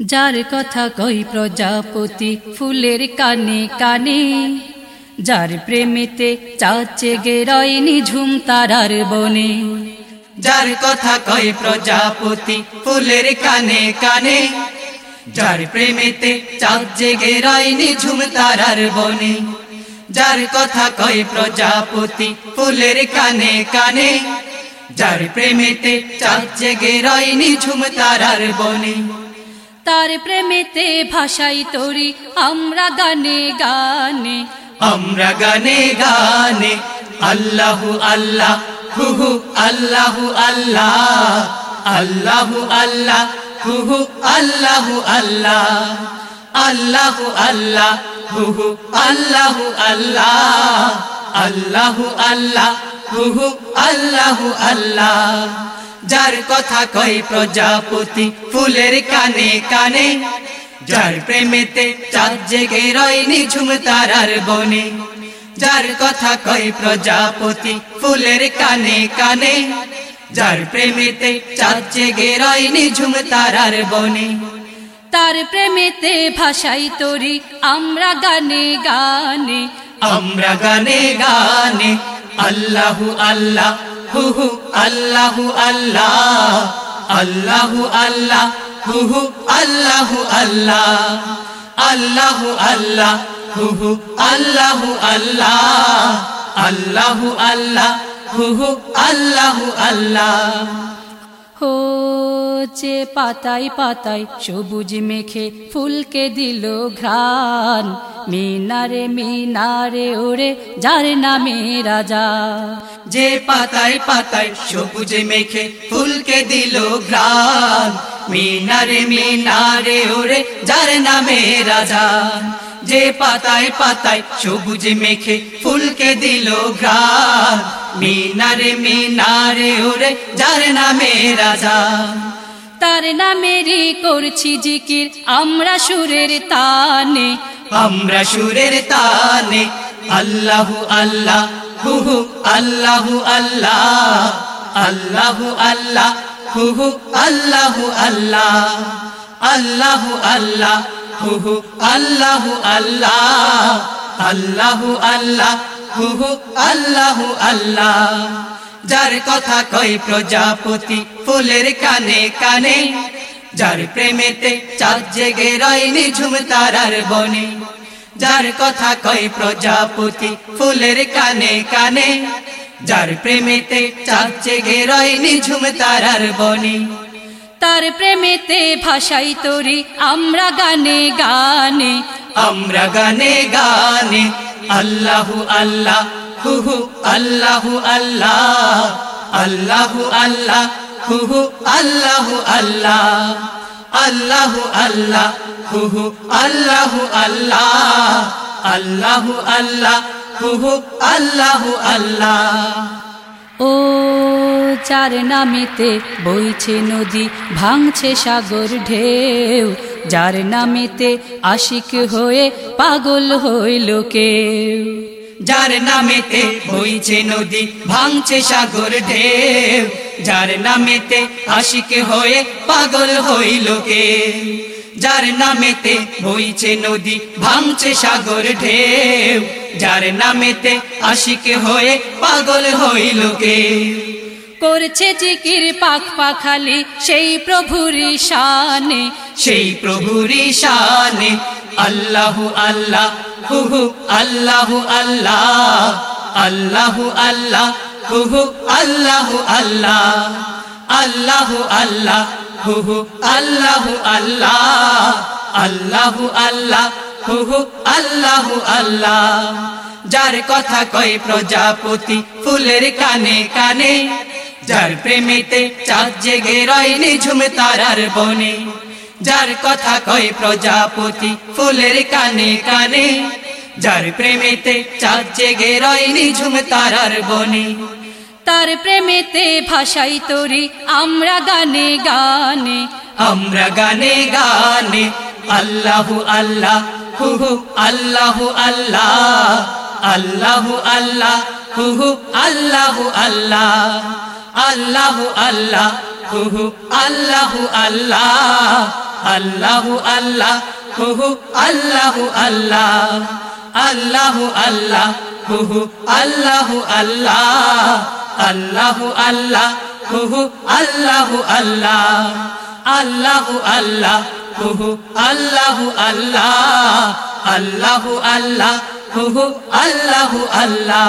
যার কথা কই প্রজাপতি, ফুলের কানে কানে। যার প্রেমেতে চাচে গেরয়নি ঝুম তারার বনে। যার কথা কয় প্রজাপতি, ফুলের কানে কানে। যার প্রেমেতে চাঁদ জেগে রাইনি ঝুম তারার বনে। যার কথা কয় প্রজাপতি, ফুলের কানে কানে। যার প্রেমেতে চাঁদ জেগে রাইনি ঝুম তারার বনে। তার প্রেমেতে ভাষাই তরি, আমরা গানে গানে। আমরা গানে গানে, আল্লাহু আল্লাহ হুহু আল্লাহু আল্লাহ আল্লাহু আল্লাহ হুহু আল্লাহু আল্লাহ আল্লাহু আল্লাহ হুহু আল্লাহু আল্লাহ আল্লাহু আল্লাহ হুহু আল্লাহু আল্লাহ। যার কথা কয় প্রজাপতি ফুলের কানে কানে। যার প্রেমেতে চাঁদ জেগে রয়নি ঝুম তারার বনে। যার কথা কয় প্রজাপতি ফুলের কানে কানে। যার প্রেমেতে চাঁদ জেগে রয়নি ঝুম তারার বনে। তার প্রেমেতে ভাষাই তরি আমরা গানে গানে। আমরা গানে গানে আল্লাহু আল্লাহ হুহু আল্লাহু আল্লাহ আল্লাহু আল্লাহ হুহু আল্লাহু আল্লাহ আল্লাহু আল্লাহ হুহু আল্লাহু আল্লাহ আল্লাহু আল্লাহ হুহু আল্লাহু আল্লাহ। হচ্ছে পাতায় পাতায়, সবুজ মেখে ফুলকে দিল ঘ্রাণ। মিনারে মিনারে ওরে, যার নামে রাজা। যে পাতায় পাতায়, সবুজ মেখে ফুলকে দিল ঘ্রাণ। মিনারে মিনারে ওরে, যার নামে রাজা। যে পাতায় পাতায়, সবুজ মেখে ফুলকে দিল ঘ্রাণ। মিনারে মিনারে ওরে, যার নামে রাজা। তার নামেরই করছি জিকির। আমরা সুরের তানে। আমরা সুরের তানে। আল্লাহু আল্লাহ হুহু আল্লাহু আল্লাহ আল্লাহু আল্লাহ হুহু আল্লাহু আল্লাহ আল্লাহু আল্লাহ হুহু আল্লাহু আল্লাহ আল্লাহু আল্লাহ হুহু আল্লাহু আল্লাহ। যার কথা কয় প্রজাপতি, ফুলের কানে কানে। যার প্রেমেতে চাঁদ জেগে রয়নি ঝুম তারার বনে। যার কথা কয় প্রজাপতি, ফুলের কানে কানে। যার প্রেমেতে চাঁদ জেগে রয়নি ঝুম তারার বনে। তার প্রেমেতে ভাষাই তরি আমরা গানে গানে। আমরা গানে গানে, আল্লাহু আল্লাহ হুহু, আল্লাহু আল্লাহ আল্লাহু আল্লাহ, হুহু, আল্লাহু আল্লাহ আল্লাহু আল্লাহ, হুহু, আল্লাহু আল্লাহ আল্লাহু আল্লাহ, হুহু, আল্লাহু আল্লাহ। ও চার নামেতে বইছে নদী, ভাঙছে সাগর ঢেউ, যার নামেতে আশিক হয়ে পাগল হইল কেউ। যার নামেতে বইছে নদী ভাঙছে সাগর ঢেউ। যার নামেতে আশিক হয়ে পাগল হইল কে? যার নামেতে বইছে নদী ভাঙছে সাগর ঢেউ। যার নামেতে আশিক হয়ে পাগল হইল কে? করছে জিকির পাখ পাখালি সেই প্রভুর শানে সেই প্রভুর শানে আল্লাহু আল্লাহ হুহু, আল্লাহু আল্লাহ আল্লাহু আল্লাহ, হুহু, আল্লাহু আল্লাহ আল্লাহু আল্লাহ, হুহু, আল্লাহু আল্লাহ আল্লাহু আল্লাহ, হুহু, আল্লাহু আল্লাহ। যার কথা কয় প্রজাপতি ফুলের কানে কানে, যার প্রেমেতে চাঁদ জেগে রয়নি ঝুম তারার বনে। যার কথা কয় প্রজাপতি ফুলের কানে কানে। যার প্রেমেতে চাঁদ জেগে রয়নি ঝুম তারার বনে। তার প্রেমেতে ভাষাই তরি আমরা গানে গানে। আমরা গানে গানে আল্লাহু আল্লাহ হুহু আল্লাহু আল্লাহ আল্লাহু আল্লাহ হুহু আল্লাহু আল্লাহ আল্লাহু আল্লাহ হুহু আল্লাহু আল্লাহ। الله الله هو الله الله الله الله هو الله الله الله الله هو الله الله الله الله هو الله الله الله الله هو الله الله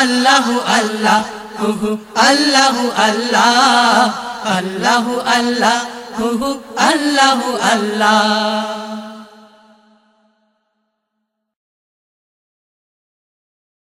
الله الله هو الله الله الله الله হুহু আল্লাহু আল্লাহ।